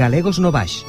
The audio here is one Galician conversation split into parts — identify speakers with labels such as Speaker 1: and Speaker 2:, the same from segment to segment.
Speaker 1: Galegos no Baix.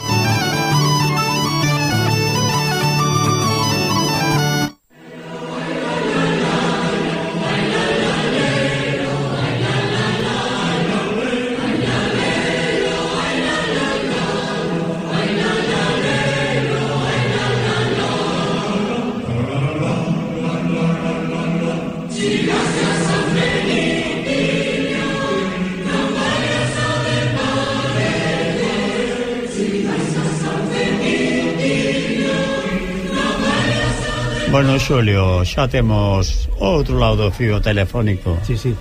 Speaker 2: Bueno, Xulio, xa temos outro lado do fío telefónico.
Speaker 3: Sí, sí.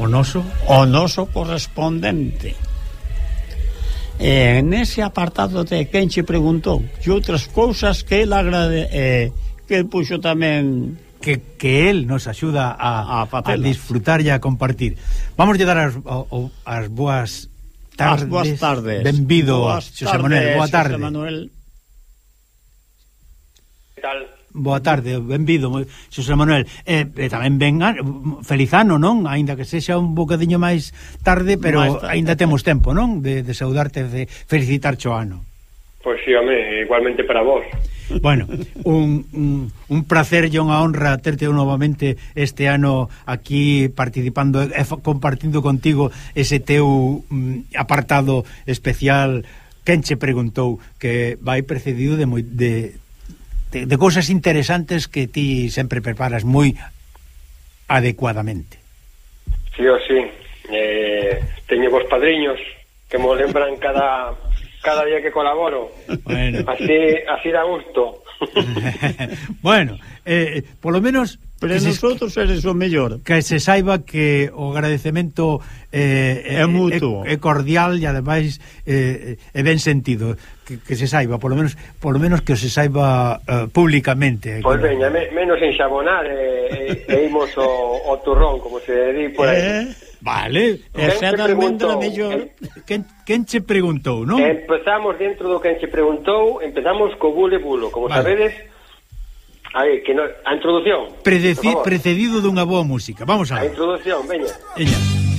Speaker 3: O noso?
Speaker 2: O noso correspondente. Eh, nese apartado de quen che preguntou e outras cousas que ele agrade, eh, que puxo tamén
Speaker 3: que, que él nos axuda
Speaker 2: a,
Speaker 3: a, a disfrutar e a compartir. Vamos a dar as, o, as boas tardes.
Speaker 2: As boas tardes.
Speaker 3: Benvido,
Speaker 2: boas
Speaker 3: José tardes, Manuel. Boa tarde.
Speaker 2: José Manuel.
Speaker 4: Que tal?
Speaker 3: Boa tarde, benvido, Xosé Manuel. E, e tamén venga, feliz ano, non? Aínda que sexa un bocadiño máis tarde, pero
Speaker 2: máis tarde,
Speaker 3: aínda temos tempo, non? De, de saudarte, de felicitar o ano.
Speaker 4: Pois sí, home, igualmente para vos.
Speaker 3: Bueno, un, un, un placer e unha honra terte novamente este ano aquí participando e compartindo contigo ese teu mm, apartado especial Quen che preguntou que vai precedido de moi, de de, de cousas interesantes que ti sempre preparas moi adecuadamente.
Speaker 4: Si, sí, o sí. Eh, teño vos padriños que mo lembran cada cada día que colaboro.
Speaker 3: Bueno.
Speaker 4: Así así da gusto.
Speaker 3: bueno, eh, por lo menos
Speaker 2: Pero
Speaker 3: que
Speaker 2: nosotros se, eres o mellor.
Speaker 3: Que se saiba que o agradecemento eh,
Speaker 2: é eh, mutuo.
Speaker 3: É, é cordial e ademais eh, é ben sentido. Que, que se saiba, por lo menos por lo menos que se saiba uh, públicamente.
Speaker 4: Pois pues veña, me, menos enxabonar e, e, e imos o, o turrón, como se di por aí.
Speaker 2: Eh?
Speaker 3: Vale,
Speaker 4: o
Speaker 2: sea, a
Speaker 4: almendra
Speaker 2: mellor
Speaker 3: quen, quen che preguntou, non?
Speaker 4: Empezamos dentro do quen che preguntou Empezamos co bule bulo Como
Speaker 3: vale.
Speaker 4: sabedes, Aí, que no, a introdución.
Speaker 3: Predeci, precedido dunha boa música. Vamos
Speaker 4: a.
Speaker 3: A
Speaker 4: introdución, veña.
Speaker 3: Veña.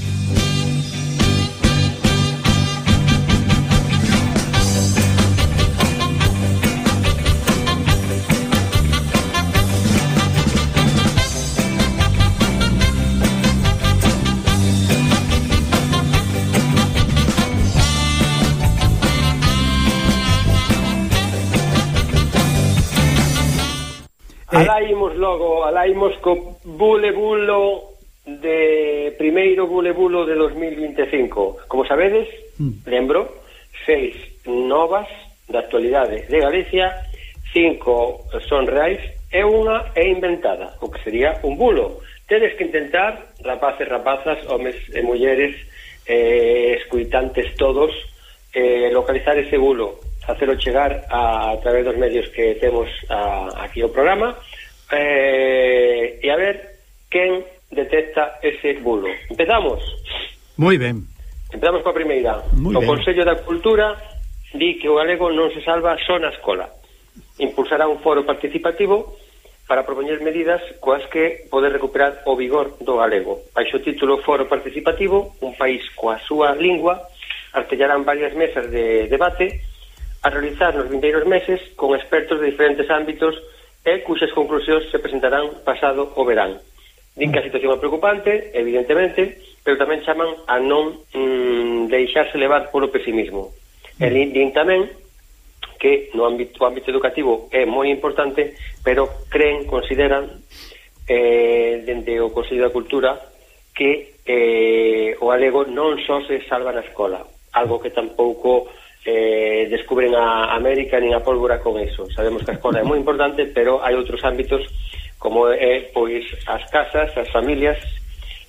Speaker 3: Eh...
Speaker 4: Alá imos logo, alá imos co bule bulo de primeiro bule bulo de 2025. Como sabedes,
Speaker 3: mm.
Speaker 4: lembro, seis novas da actualidade de Galicia, cinco son reais e unha é inventada, o que sería un bulo. Tedes que intentar, rapaces, rapazas, homes e mulleres, eh, escuitantes todos, eh, localizar ese bulo facelo chegar a, a través dos medios que temos a, aquí o programa eh, e a ver quen detecta ese bulo. Empezamos.
Speaker 3: Moi ben.
Speaker 4: Empezamos coa primeira.
Speaker 2: Muy
Speaker 4: o
Speaker 2: ben.
Speaker 4: Consello da Cultura di que o galego non se salva só na escola. Impulsará un foro participativo para propoñer medidas coas que poder recuperar o vigor do galego. Baixo título Foro Participativo, un país coa súa lingua, artellarán varias mesas de debate a realizar nos vindeiros meses con expertos de diferentes ámbitos e cuxas conclusións se presentarán pasado o verán. Din que a situación é preocupante, evidentemente, pero tamén chaman a non mm, deixarse levar polo pesimismo. E din tamén que no ámbito, o ámbito educativo é moi importante, pero creen, consideran, eh, dende o Consello da Cultura, que eh, o galego non só se salva na escola, algo que tampouco eh, descubren a América nin a pólvora con eso. Sabemos que a escola é moi importante, pero hai outros ámbitos como é pois as casas, as familias,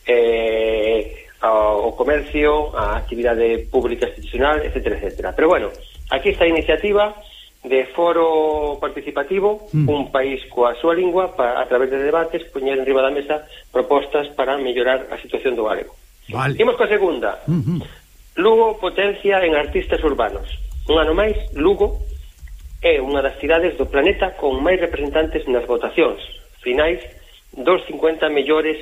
Speaker 4: eh, o comercio, a actividade pública institucional, etc. etc. Pero bueno, aquí está a iniciativa de foro participativo,
Speaker 3: mm.
Speaker 4: un país coa súa lingua, para, a través de debates, poñer en riba da mesa propostas para mellorar a situación do galego.
Speaker 3: Vale.
Speaker 4: Imos coa segunda.
Speaker 3: Mm -hmm.
Speaker 4: Lugo potencia en artistas urbanos. Un ano máis, Lugo é unha das cidades do planeta con máis representantes nas votacións finais dos 50 mellores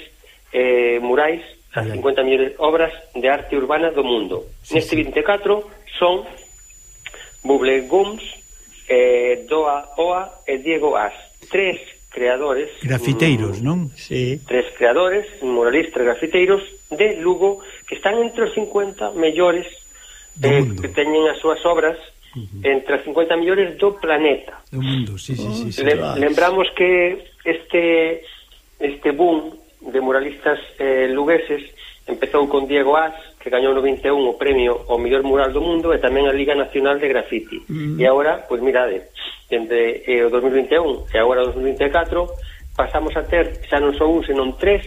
Speaker 4: eh, murais, as 50 mellores obras de arte urbana do mundo.
Speaker 3: Sí,
Speaker 4: Neste 24 son Buble Gums, eh, Doa Oa e Diego As. Tres creadores
Speaker 3: grafiteiros,
Speaker 4: mm,
Speaker 3: non?
Speaker 2: Sí.
Speaker 4: Tres creadores, muralistas grafiteiros de Lugo que están entre os 50 mellores eh, que teñen as súas obras uh -huh. entre os 50 mellores do planeta.
Speaker 3: Do mundo, sí, sí, sí. sí
Speaker 4: Le,
Speaker 2: claro.
Speaker 4: Lembramos que este este boom de muralistas eh, lugueses Empezou con Diego As, que gañou no 21 o premio ao mellor mural do mundo e tamén a Liga Nacional de Graffiti. Mm. E agora, pois mirade, entre eh, o 2021 e agora o 2024, pasamos a ter, xa non son un, senón tres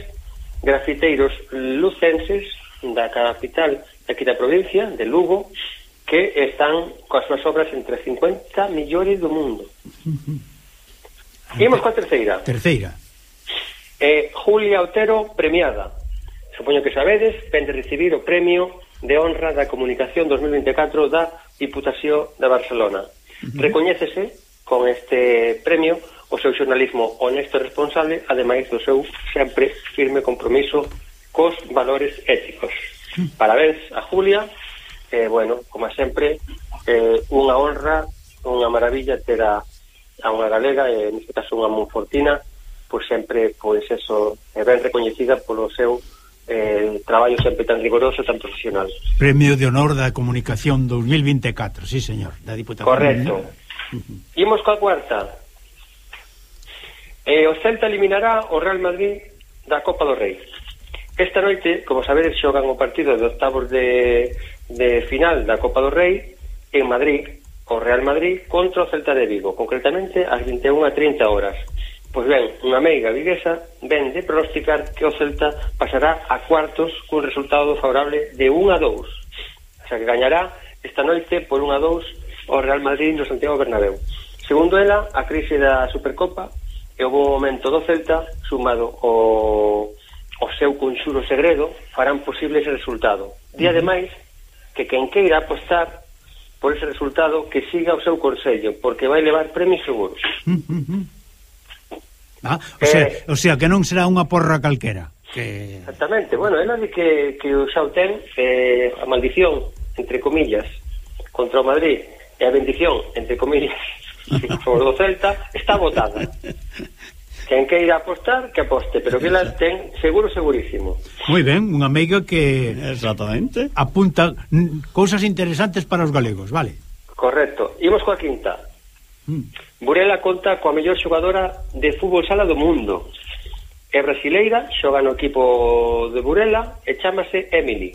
Speaker 4: grafiteiros lucenses da capital aquí da provincia, de Lugo, que están coas súas obras entre 50 millores do mundo. Imos coa terceira.
Speaker 3: Terceira.
Speaker 4: Eh, Julia Otero premiada. Supoño que sabedes, ven de recibir o premio de honra da comunicación 2024 da Diputación de Barcelona. Uh -huh. Recoñécese con este premio o seu xornalismo honesto e responsable, ademais do seu sempre firme compromiso cos valores éticos. Uh -huh. Parabéns a Julia, eh, bueno, como sempre, eh, unha honra, unha maravilla ter a, a unha galega, eh, neste caso unha monfortina, pois sempre, pois eso, é ben recoñecida polo seu eh, traballo sempre tan rigoroso, tan profesional.
Speaker 3: Premio de Honor da Comunicación 2024, sí, señor, da Diputación.
Speaker 4: Correcto. ¿eh? Uh -huh. Imos coa cuarta. Eh, o Celta eliminará o Real Madrid da Copa do Rei. Esta noite, como sabedes, xogan o partido de octavos de, de final da Copa do Rei en Madrid, o Real Madrid contra o Celta de Vigo, concretamente ás 21:30 horas. Pois ben, unha meiga viguesa ven de pronosticar que o Celta pasará a cuartos cun resultado favorable de 1 a 2. O sea, que gañará esta noite por 1 a 2 o Real Madrid no Santiago Bernabéu. Segundo ela, a crise da Supercopa e o bo momento do Celta sumado o, o seu conxuro segredo farán posible ese resultado. Día ademais, que quen queira apostar por ese resultado que siga o seu consello, porque vai levar premios seguros.
Speaker 3: Ah, o,
Speaker 4: eh, sea,
Speaker 3: o sea, que non será unha porra calquera. Que...
Speaker 4: Exactamente, bueno, é di que, que o Xau ten eh, a maldición, entre comillas, contra o Madrid e a bendición, entre comillas, sobre o Celta, está votada. Quen que ir a apostar, que aposte, pero que la ten seguro, segurísimo.
Speaker 3: Moi ben, unha meiga que...
Speaker 2: Exactamente.
Speaker 3: Apunta cousas interesantes para os galegos, vale.
Speaker 4: Correcto. Imos coa quinta.
Speaker 3: Mm.
Speaker 4: Burela conta coa mellor xogadora de fútbol sala do mundo. É brasileira, xoga no equipo de Burela e chamase Emily.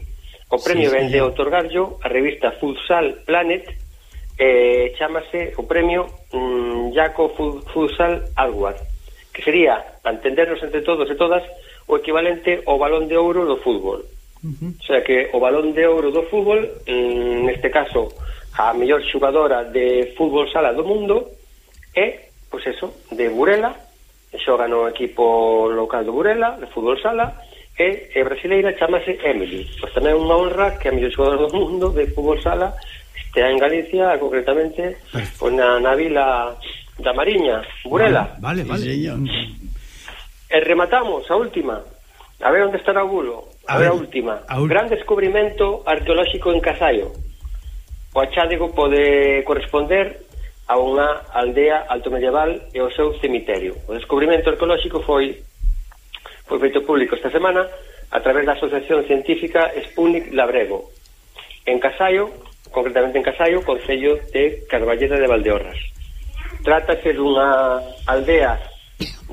Speaker 4: O premio
Speaker 2: sí,
Speaker 4: sí. vende otorgarlo a revista Futsal Planet e chamase o premio mmm, Jaco Futsal Award, que sería, para entendernos entre todos e todas, o equivalente ao balón de ouro do fútbol. Uh -huh. O sea que o balón de ouro do fútbol, mmm, neste caso, a mellor xogadora de fútbol sala do mundo, e, pois eso, de Burela, xoga no equipo local do Burela, de fútbol sala, e é brasileira, chamase Emily. Pois tamén é unha honra que a mellor xogadora do mundo de fútbol sala estea en Galicia, concretamente, pois na, na vila da Mariña, Burela.
Speaker 3: Vale, vale.
Speaker 2: vale.
Speaker 4: E rematamos a última. A ver onde estará o bulo.
Speaker 3: A,
Speaker 4: a ver,
Speaker 3: ver
Speaker 4: a última.
Speaker 3: A ul...
Speaker 4: Gran descubrimento arqueolóxico en Casallo. O achádego pode corresponder a unha aldea altomedieval e o seu cemiterio. O descubrimento arqueolóxico foi foi feito público esta semana a través da Asociación Científica Sputnik Labrego, en Casallo, concretamente en Casallo, Concello de Carballeda de Valdeorras. Trátase dunha aldea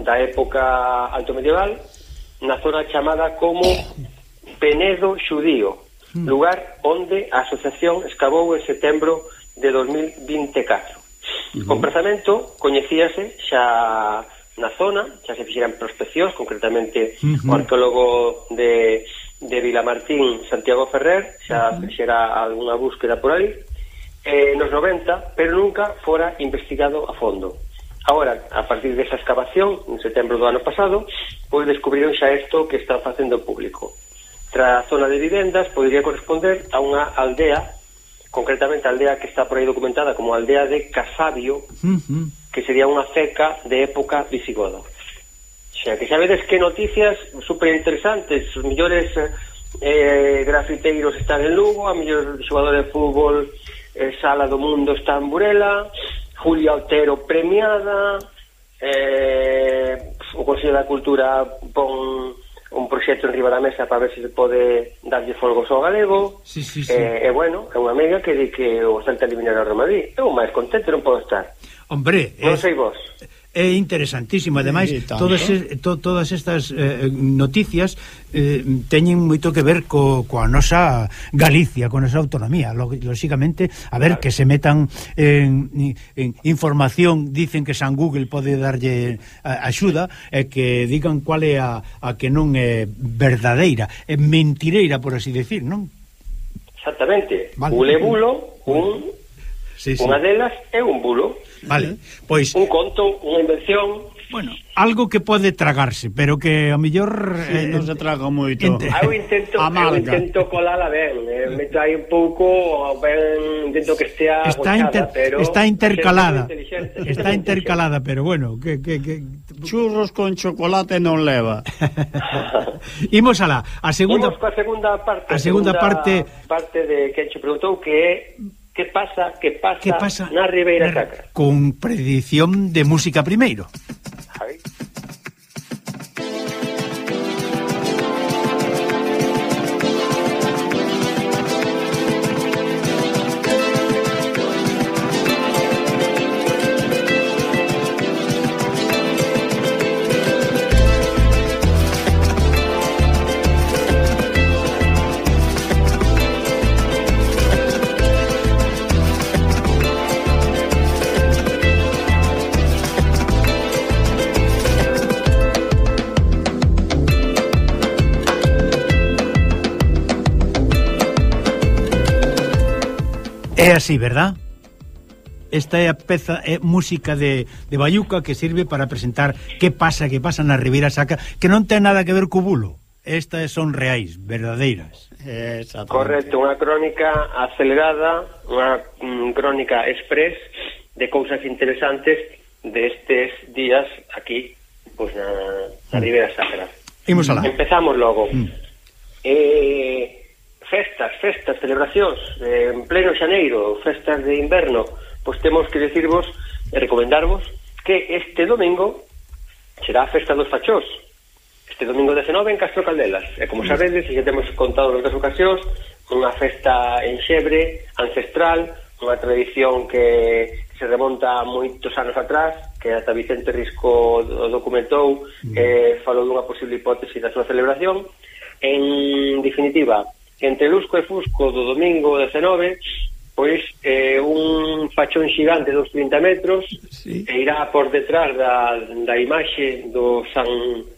Speaker 4: da época altomedieval na zona chamada como Penedo Xudío, hmm. lugar onde a asociación excavou en setembro de 2024. O prazamento coñecíase xa na zona, xa se fixeran prospeccións, concretamente
Speaker 3: uh -huh.
Speaker 4: o arqueólogo de, de Vilamartín, Santiago Ferrer, xa uh -huh. fixera algunha búsqueda por aí, eh, nos 90, pero nunca fora investigado a fondo. Ahora, a partir desa excavación, en setembro do ano pasado, pois descubriron xa isto que está facendo público. Tra zona de vivendas, podería corresponder a unha aldea concretamente a aldea que está por aí documentada como a aldea de Casabio,
Speaker 3: uh -huh.
Speaker 4: que sería unha ceca de época visigoda. Xa que sabedes que noticias super interesantes, os millores eh, grafiteiros están en Lugo, a millor xogador de fútbol eh, sala do mundo está en Burela, Julia Otero premiada, eh, o Consello da Cultura pon un proxecto en riba da mesa para ver se se pode darlle folgos ao galego.
Speaker 3: Sí, sí, sí.
Speaker 4: Eh, e bueno, é unha amiga que di que o Celta eliminará o Real Madrid. Eu máis contento non podo estar.
Speaker 3: Hombre,
Speaker 4: non
Speaker 3: es...
Speaker 4: sei vos
Speaker 3: é interesantísimo, ademais
Speaker 2: eh,
Speaker 3: todas to, todas estas eh, noticias eh, teñen moito que ver co, coa nosa Galicia, con nosa autonomía, lógicamente, a ver claro. que se metan en, en información, dicen que San Google pode darlle axuda e que digan cual é a, a que non é verdadeira, é mentireira por así decir, non?
Speaker 4: Exactamente.
Speaker 3: Vale.
Speaker 4: Bulebulo, un
Speaker 3: sí, sí.
Speaker 4: Unha delas é un bulo.
Speaker 3: Vale, pois...
Speaker 4: Un conto, unha invención...
Speaker 3: Bueno, algo que pode tragarse, pero que a mellor
Speaker 2: sí, eh, non se traga moito.
Speaker 3: Ente...
Speaker 4: Ah, eu intento, eu intento colala ben, eh, me trai un pouco, ben, intento que estea
Speaker 3: está
Speaker 4: gochada,
Speaker 3: inter,
Speaker 4: pero
Speaker 3: está intercalada. Está intercalada, pero bueno, que, que, que
Speaker 2: churros con chocolate non leva.
Speaker 3: Imos a la, a segunda
Speaker 4: a coa segunda parte.
Speaker 3: A segunda, segunda parte
Speaker 4: parte de que che preguntou que é que pasa, que pasa,
Speaker 3: que pasa
Speaker 4: na Ribeira Sacra.
Speaker 3: Con predición de música primeiro. así, verdad? Esta é a peza é música de, de Bayuca que sirve para presentar que pasa, que pasa na Ribeira Sacra, que non ten nada que ver co bulo. Estas son reais, verdadeiras.
Speaker 4: Correcto, unha crónica acelerada, unha mm, crónica express de cousas interesantes destes de días aquí, pois na, na mm. Ribeira Sacra.
Speaker 3: Imos alá.
Speaker 4: Empezamos logo.
Speaker 3: Mm.
Speaker 4: Eh, festas, festas, celebracións, eh, en pleno xaneiro, festas de inverno, pois temos que decirvos e recomendarvos que este domingo será a festa dos fachós, este domingo 19 en Castro Caldelas. E como sabedes, e xa temos contado noutras ocasións, unha festa en xebre, ancestral, unha tradición que se remonta a moitos anos atrás, que ata Vicente Risco o documentou, eh, falou dunha posible hipótese da súa celebración. En definitiva, entre Lusco e Fusco do domingo 19 pois eh, un fachón xigante dos 30 metros
Speaker 2: sí.
Speaker 4: e irá por detrás da, da imaxe do San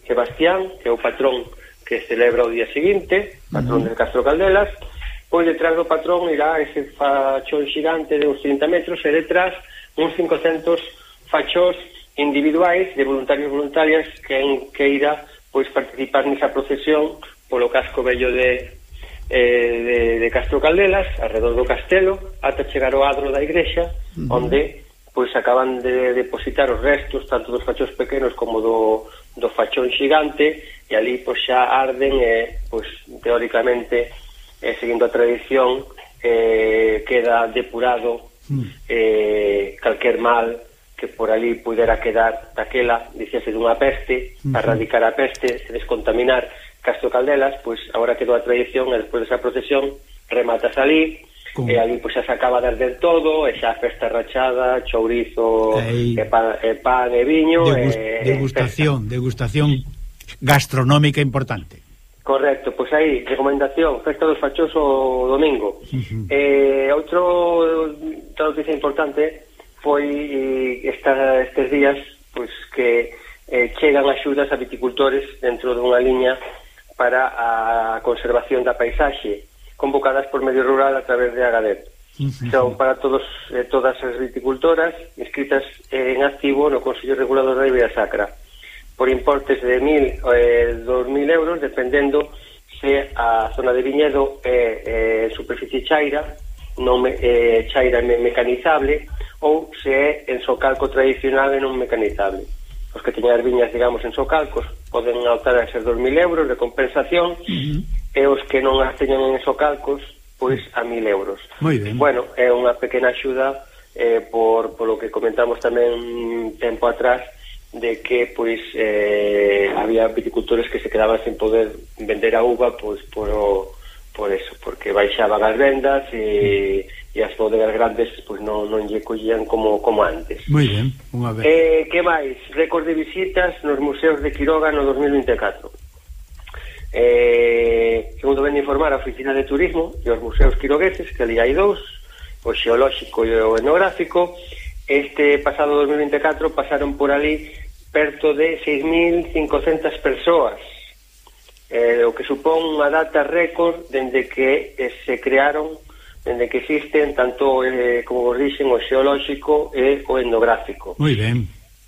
Speaker 4: Sebastián que é o patrón que celebra o día seguinte patrón uh -huh. del Castro Caldelas pois detrás do patrón irá ese fachón xigante de uns 30 metros e detrás uns 500 fachós individuais de voluntarios voluntarias que en queira pois participar nesa procesión polo casco bello de eh, de, de Castro Caldelas, alrededor do castelo, ata chegar ao adro da igrexa, uh -huh. onde pois acaban de depositar os restos tanto dos fachos pequenos como do, do fachón xigante e ali pois xa arden e pois teóricamente eh, seguindo a tradición eh, queda depurado mm. eh, calquer mal que por ali pudera quedar daquela, dicese dunha peste, erradicar a peste, descontaminar Castro Caldelas, pois agora quedou a tradición e despois desa procesión rematas ali
Speaker 3: Como?
Speaker 4: e ali pois xa se acaba de arder todo e xa festa rachada, chourizo e eh, eh, pan, e, pan, e viño
Speaker 3: Degust,
Speaker 4: e,
Speaker 3: degustación, e degustación gastronómica importante
Speaker 4: Correcto, pois aí, recomendación, Festa dos Fachos o domingo. Uh -huh. eh, outro noticia importante foi esta, estes días pois que eh, chegan axudas a viticultores dentro dunha liña para a conservación da paisaxe, convocadas por Medio Rural a través de Agadet. Uh -huh. Son para todos eh, todas as viticultoras inscritas eh, en activo no Consello Regulador da Ribeira Sacra por importes de 1.000 eh, 2.000 euros, dependendo se a zona de viñedo é eh, eh, superficie chaira, non me, eh, chaira me mecanizable, ou se é en socalco tradicional e non mecanizable os que teñan as viñas, digamos, en socalcos poden optar a ser 2.000 euros de compensación uh -huh. e os que non as teñan en socalcos pois a 1.000 euros. Bueno, é unha pequena axuda eh, por, por lo que comentamos tamén tempo atrás de que pois eh, había viticultores que se quedaban sen poder vender a uva pois por o por eso, porque baixaban as vendas e, e as bodegas grandes pois non, non lle collían como, como antes.
Speaker 3: Moi ben, unha vez.
Speaker 4: Eh, que máis? Récord de visitas nos museos de Quiroga no 2024. Eh, segundo ven informar a Oficina de Turismo e os museos quirogueses, que ali hai dous, o xeolóxico e o etnográfico, este pasado 2024 pasaron por ali perto de 6.500 persoas eh, o que supón unha data récord dende que eh, se crearon dende que existen tanto eh, como vos dixen o xeolóxico e o endográfico.
Speaker 3: Moi ben.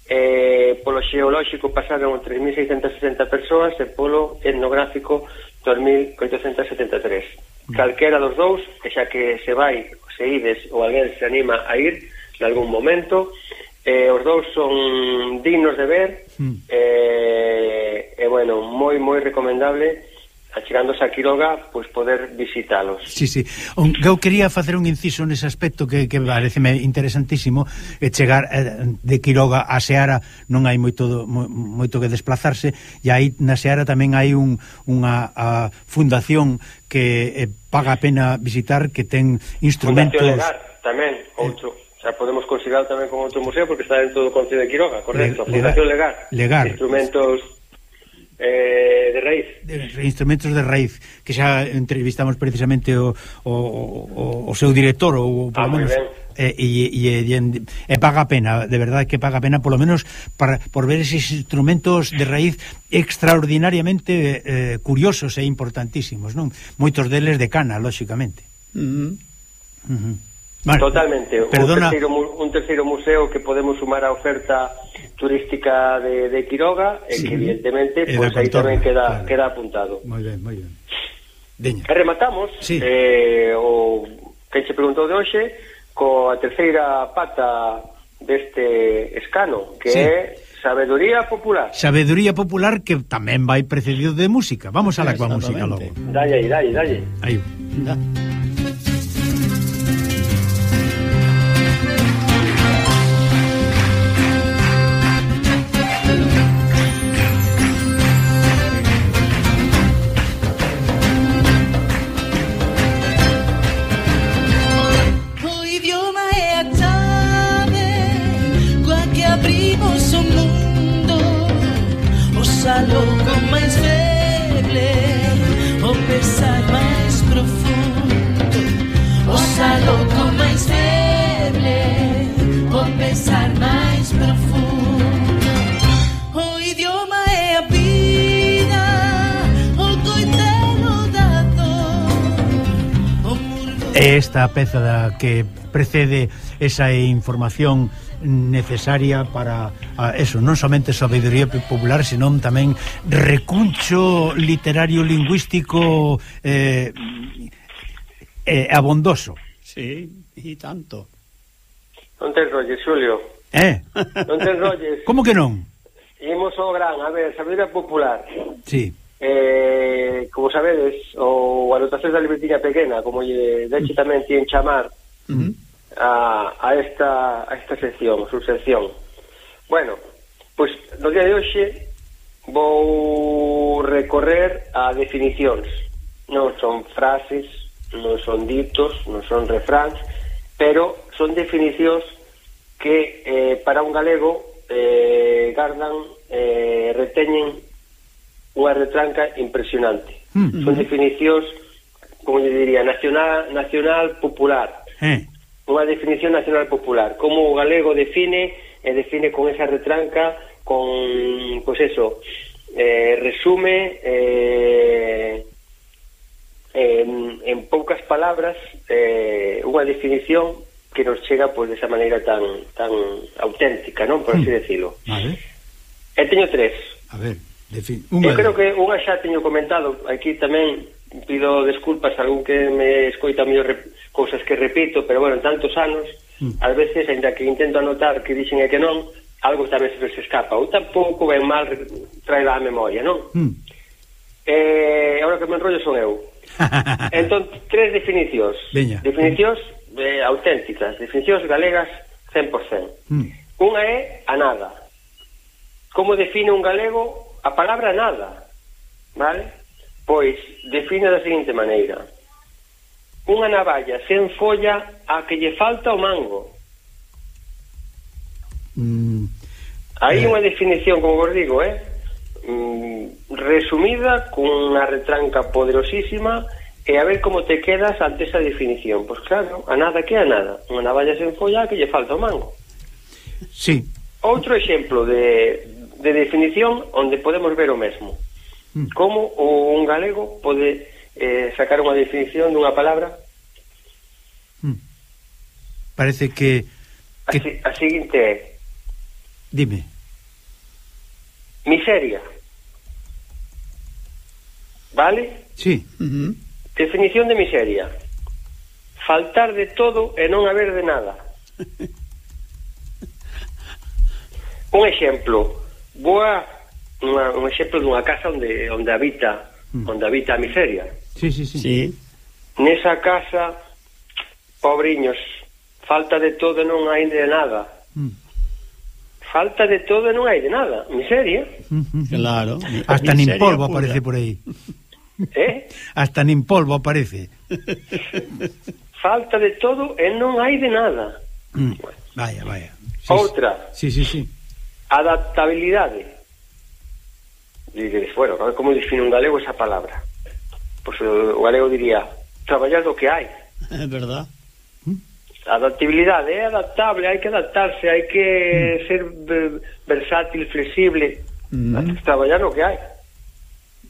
Speaker 4: Eh, polo xeolóxico pasaron 3.660 persoas e polo etnográfico 2.873. Mm. Calquera dos dous, xa que se vai, se ides ou alguén se anima a ir, nalgún momento, eh, os dous son dignos de ver
Speaker 3: mm.
Speaker 4: eh, e eh, bueno, moi moi recomendable achegándose a Quiroga, pois poder visitalos.
Speaker 3: Sí, sí. Un, eu quería facer un inciso nese aspecto que, que pareceme interesantísimo, e chegar eh, de Quiroga a Seara non hai moito mo, moito que desplazarse, e aí na Seara tamén hai un, unha a fundación que eh, paga a pena visitar, que ten instrumentos...
Speaker 4: Fundación Legar, tamén, outro. Eh, xa podemos considerar tamén como outro museo porque está dentro do Concello de Quiroga, correcto?
Speaker 3: Le,
Speaker 4: Fundación Legar.
Speaker 3: Legar.
Speaker 4: Instrumentos eh, de raíz.
Speaker 3: De, instrumentos de raíz, que xa entrevistamos precisamente o, o, o, o seu director, ou polo
Speaker 4: ah,
Speaker 3: menos... E, e, e, e, e paga pena, de verdade que paga pena, polo menos para, por ver eses instrumentos de raíz extraordinariamente eh, curiosos e importantísimos, non? Moitos deles de cana, lóxicamente.
Speaker 2: Uh -huh.
Speaker 3: Uh -huh. Vale.
Speaker 4: Totalmente,
Speaker 3: Perdona.
Speaker 4: Un, terceiro, un terceiro museo que podemos sumar á oferta turística de, de Quiroga e
Speaker 3: sí.
Speaker 4: que evidentemente
Speaker 3: e
Speaker 4: pues, pois,
Speaker 3: aí
Speaker 4: tamén queda,
Speaker 3: vale.
Speaker 4: queda apuntado
Speaker 3: moi ben, moi ben Deña.
Speaker 4: E rematamos
Speaker 3: sí.
Speaker 4: eh, o que se preguntou de hoxe coa terceira pata deste escano que
Speaker 3: sí.
Speaker 4: é Sabeduría popular.
Speaker 3: Sabeduría popular que tamén vai precedido de música. Vamos a la coa música logo.
Speaker 4: Dalle aí, dalle, dalle.
Speaker 3: Aí.
Speaker 2: Da.
Speaker 3: esta peza da que precede esa información necesaria para a, eso, non somente sabiduría popular, senón tamén recuncho literario lingüístico eh, eh, abondoso.
Speaker 2: Sí, e tanto.
Speaker 4: Non te enrolles, Xulio.
Speaker 3: Eh?
Speaker 4: Non te enrolles.
Speaker 3: Como que non?
Speaker 4: Imos ao gran, a ver, sabiduría popular.
Speaker 3: Sí.
Speaker 4: Eh, como sabedes, o a da libretiña pequena, como lle deche tamén tien chamar
Speaker 2: uh -huh.
Speaker 4: a, a, esta, a esta sección, subsección. Bueno, pois no día de hoxe vou recorrer a definicións. Non son frases, non son ditos, non son refráns, pero son definicións que eh, para un galego eh, gardan, eh, reteñen unha retranca impresionante.
Speaker 3: Mm.
Speaker 4: Son definicións, como lle diría, nacional, nacional popular.
Speaker 3: Eh.
Speaker 4: Unha definición nacional popular. Como o galego define, e define con esa retranca, con, pois pues eso, eh, resume eh, en, en poucas palabras eh, unha definición que nos chega pois, pues, desa maneira tan tan auténtica, non? Por así
Speaker 3: mm.
Speaker 4: decirlo.
Speaker 3: Vale.
Speaker 4: E teño tres.
Speaker 3: A ver. Defin... Unha...
Speaker 4: Eu creo que unha xa teño comentado, aquí tamén pido desculpas a algún que me escoita mellor rep... cousas que repito, pero bueno, tantos anos,
Speaker 3: mm.
Speaker 4: ás veces, ainda que intento anotar que dixen e que non, algo tal vez se escapa, ou tampouco ben mal trae a memoria, non?
Speaker 3: Mm.
Speaker 4: Eh, ahora que me enrollo son eu. entón, tres definicións.
Speaker 3: Veña.
Speaker 4: Definicións eh, auténticas, definicións galegas 100%.
Speaker 3: Mm.
Speaker 4: Unha é a nada. Como define un galego a palabra nada, vale? Pois define da seguinte maneira. Unha navalla sen folla a que lle falta o mango.
Speaker 3: Mm.
Speaker 4: Hai
Speaker 3: eh.
Speaker 4: unha definición, como vos digo, eh? Mm, resumida cunha retranca poderosísima e a ver como te quedas ante esa definición. Pois claro, a nada que a nada. Unha navalla sen folla a que lle falta o mango.
Speaker 3: Sí.
Speaker 4: Outro exemplo de, de definición onde podemos ver o mesmo.
Speaker 3: Mm.
Speaker 4: Como o un galego pode eh, sacar unha definición dunha palabra?
Speaker 3: Mm. Parece que... que...
Speaker 4: Así, a seguinte é...
Speaker 3: Dime.
Speaker 4: Miseria. Vale?
Speaker 3: Sí.
Speaker 2: Uh -huh.
Speaker 4: Definición de miseria. Faltar de todo e non haber de nada. Un exemplo boa unha, un exemplo dunha casa onde onde habita
Speaker 3: mm.
Speaker 4: onde habita a miseria.
Speaker 3: Sí, sí, sí.
Speaker 2: sí.
Speaker 4: Nesa casa pobriños, falta de todo non hai de nada.
Speaker 3: Mm
Speaker 4: falta de todo non hai de nada, miseria.
Speaker 3: Mm-hmm.
Speaker 2: Claro.
Speaker 3: Hasta nin polvo
Speaker 2: pura.
Speaker 3: aparece por aí.
Speaker 4: Eh?
Speaker 3: Hasta nin polvo aparece.
Speaker 4: Falta de todo e non hai de nada.
Speaker 3: Mm. Vaya, vaya. Sí,
Speaker 4: Outra.
Speaker 3: Sí, sí, sí
Speaker 4: adaptabilidade. Diredes, bueno, como define un galego esa palabra? Pois pues, o galego diría, traballar do que hai.
Speaker 2: É verdad. ¿Mm?
Speaker 4: Adaptabilidade é adaptable, hai que adaptarse, hai que mm. ser versátil, flexible, mm-hmm.
Speaker 2: mm
Speaker 4: traballar no que hai.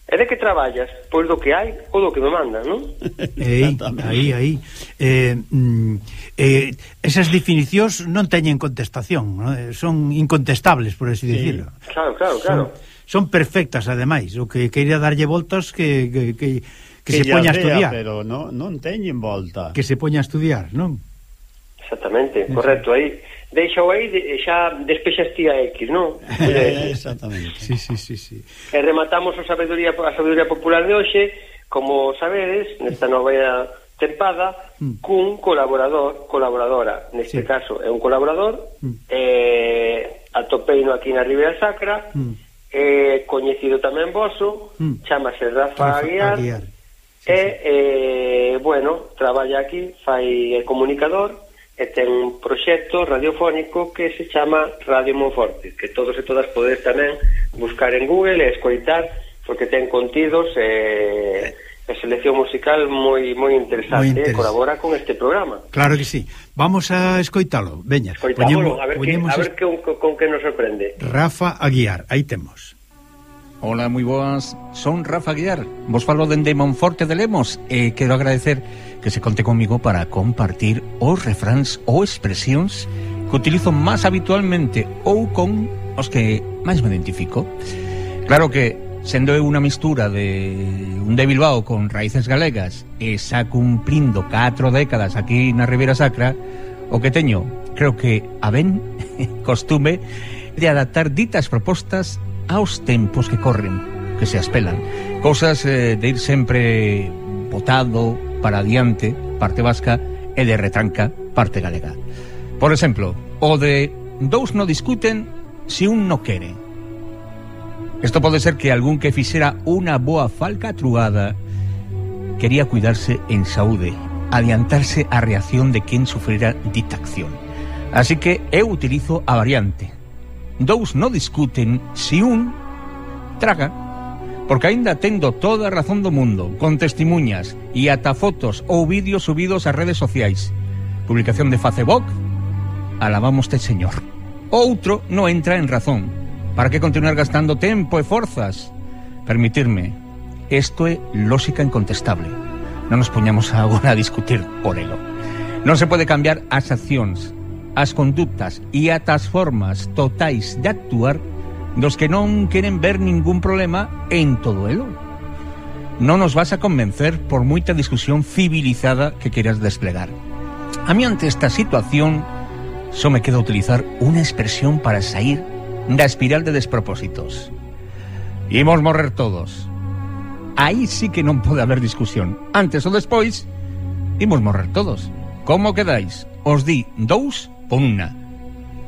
Speaker 4: E de que traballas? Pois do que hai ou do que me mandan, non?
Speaker 3: Ei, aí, aí. Eh, mm, eh, esas definicións non teñen contestación, non? Eh, son incontestables, por así
Speaker 2: sí.
Speaker 3: decirlo.
Speaker 4: Claro, claro, claro.
Speaker 3: Son, son perfectas, ademais. O que queira darlle voltas que... que, que que, que
Speaker 2: se
Speaker 3: poña a estudiar.
Speaker 2: Pero no, non teñen volta.
Speaker 3: Que se poña a estudiar, non?
Speaker 4: Exactamente, correcto, aí deixa aí de, xa despexas ti a X, non?
Speaker 2: Pois Exactamente.
Speaker 3: Sí, sí, sí, sí.
Speaker 4: E rematamos a sabedoría, a sabedoría popular de hoxe, como sabedes, nesta nova tempada,
Speaker 3: mm.
Speaker 4: cun colaborador, colaboradora, neste
Speaker 3: sí.
Speaker 4: caso é un colaborador,
Speaker 3: mm.
Speaker 4: eh, atopeino aquí na Ribeira Sacra,
Speaker 3: mm.
Speaker 4: eh, coñecido tamén vosso,
Speaker 3: mm.
Speaker 4: chamase Rafa Aguiar,
Speaker 3: Aguiar.
Speaker 4: Sí, e, sí. eh, bueno, traballa aquí, fai comunicador, e ten un proxecto radiofónico que se chama Radio Monforte, que todos e todas podedes tamén buscar en Google e escoitar, porque ten contidos e, e selección musical moi moi interesante,
Speaker 3: moi eh,
Speaker 4: interesante. colabora con este programa.
Speaker 3: Claro que sí. Vamos a escoitalo, veña.
Speaker 4: Escoitámoslo, poñemos, a ver, que, a ver que, con, con que nos sorprende.
Speaker 3: Rafa Aguiar, aí temos.
Speaker 5: Hola, moi boas. Son Rafa Guiar. Vos falo dende Monforte de Lemos e quero agradecer que se conte comigo para compartir os refráns ou expresións que utilizo máis habitualmente ou con os que máis me identifico. Claro que, sendo eu unha mistura de un de Bilbao con raíces galegas e xa cumprindo catro décadas aquí na Ribeira Sacra, o que teño, creo que a ben costume de adaptar ditas propostas aos tempos que corren, que se aspelan. Cosas eh, de ir sempre botado para adiante, parte vasca, e de retranca, parte galega. Por exemplo, o de dous no discuten se un no quere. Isto pode ser que algún que fixera unha boa falca trugada quería cuidarse en saúde, adiantarse a reacción de quen sufrira dita acción. Así que eu utilizo a variante dous non discuten se si un traga porque aínda tendo toda a razón do mundo, con testimuñas e ata fotos ou vídeos subidos ás redes sociais. Publicación de Facebook, alabámoste, señor. Outro non entra en razón. Para que continuar gastando tempo e forzas? Permitirme, isto é lógica incontestable. Non nos poñamos agora a discutir por elo. Non se pode cambiar as accións, as conductas e ata as formas totais de actuar dos que non queren ver ningún problema en todo elo. Non nos vas a convencer por moita discusión civilizada que queras desplegar. A mí ante esta situación só me queda utilizar unha expresión para sair da espiral de despropósitos. Imos morrer todos. Aí sí que non pode haber discusión. Antes ou despois, imos morrer todos. Como quedáis? Os di dous unha,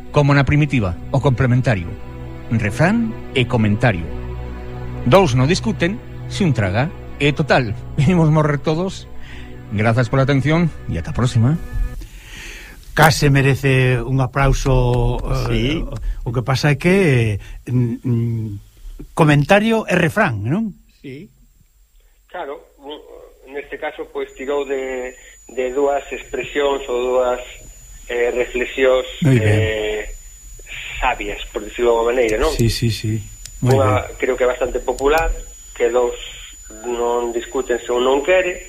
Speaker 5: como na primitiva, o complementario, refrán e comentario. Dous non discuten, se un traga, e total, venimos morrer todos. Grazas pola atención e ata a próxima.
Speaker 3: Case merece un aplauso eh,
Speaker 2: sí.
Speaker 3: uh, o que pasa é que uh, mm, comentario e refrán, non?
Speaker 2: Sí.
Speaker 4: Claro, neste caso pois tirou de, de dúas expresións ou dúas eh, reflexións eh, sabias, por decirlo de unha maneira, non?
Speaker 3: Sí, sí, sí. Muy
Speaker 4: unha,
Speaker 3: bien.
Speaker 4: creo que bastante popular, que dous non discuten se un non quere,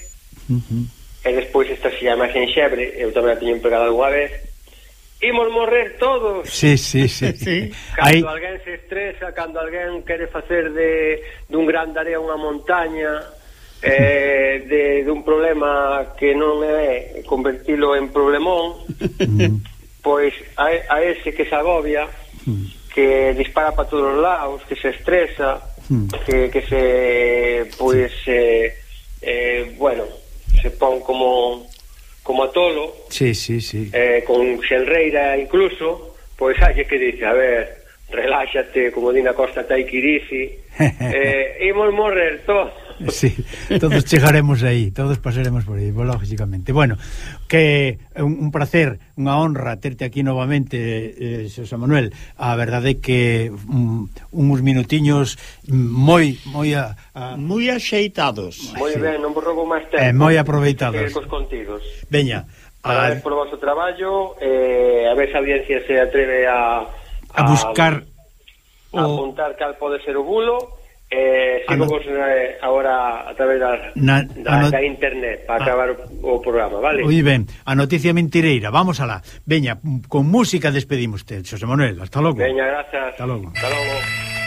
Speaker 3: uh -huh.
Speaker 4: e despois esta se chama Xenxebre, eu tamén a teño empregado algunha vez, Imos morrer todos.
Speaker 3: Sí, sí, sí.
Speaker 2: sí.
Speaker 4: Cando alguén se estresa, cando alguén quere facer de dun gran área unha montaña, eh, de, de un problema que non é convertilo en problemón pois a, a ese que se agobia mm. que dispara para todos os lados que se estresa
Speaker 3: mm.
Speaker 4: que, que se pois eh, eh, bueno se pon como como a tolo
Speaker 3: sí, sí, sí.
Speaker 4: Eh, con xelreira incluso pois hai que dice a ver reláxate como Dina Costa Taikirisi eh, imos morrer todos.
Speaker 3: sí, todos chegaremos aí, todos pasaremos por aí, lógicamente. Bueno, que é un, un placer, unha honra terte aquí novamente, eh, Xosé Manuel. A verdade é que um, uns minutiños moi moi a, a...
Speaker 2: moi axeitados.
Speaker 4: Moi ben, non vos robo máis tempo.
Speaker 3: Eh, moi aproveitados.
Speaker 4: Que cos contidos.
Speaker 3: Veña. A,
Speaker 4: a ver o vosso traballo, eh, a ver se a audiencia se atreve a
Speaker 3: a, a buscar
Speaker 4: a, a
Speaker 3: o...
Speaker 4: apuntar cal pode ser o bulo Eh, sigo vos eh, agora a través da,
Speaker 3: Na,
Speaker 4: da,
Speaker 3: no...
Speaker 4: da internet para
Speaker 3: ah.
Speaker 4: acabar ah. o programa, vale?
Speaker 3: Moi ben, a noticia mentireira, vamos alá. Veña, con música despedimos te, Xosé Manuel, hasta logo.
Speaker 4: Veña, grazas.
Speaker 3: Hasta logo.
Speaker 4: Hasta logo.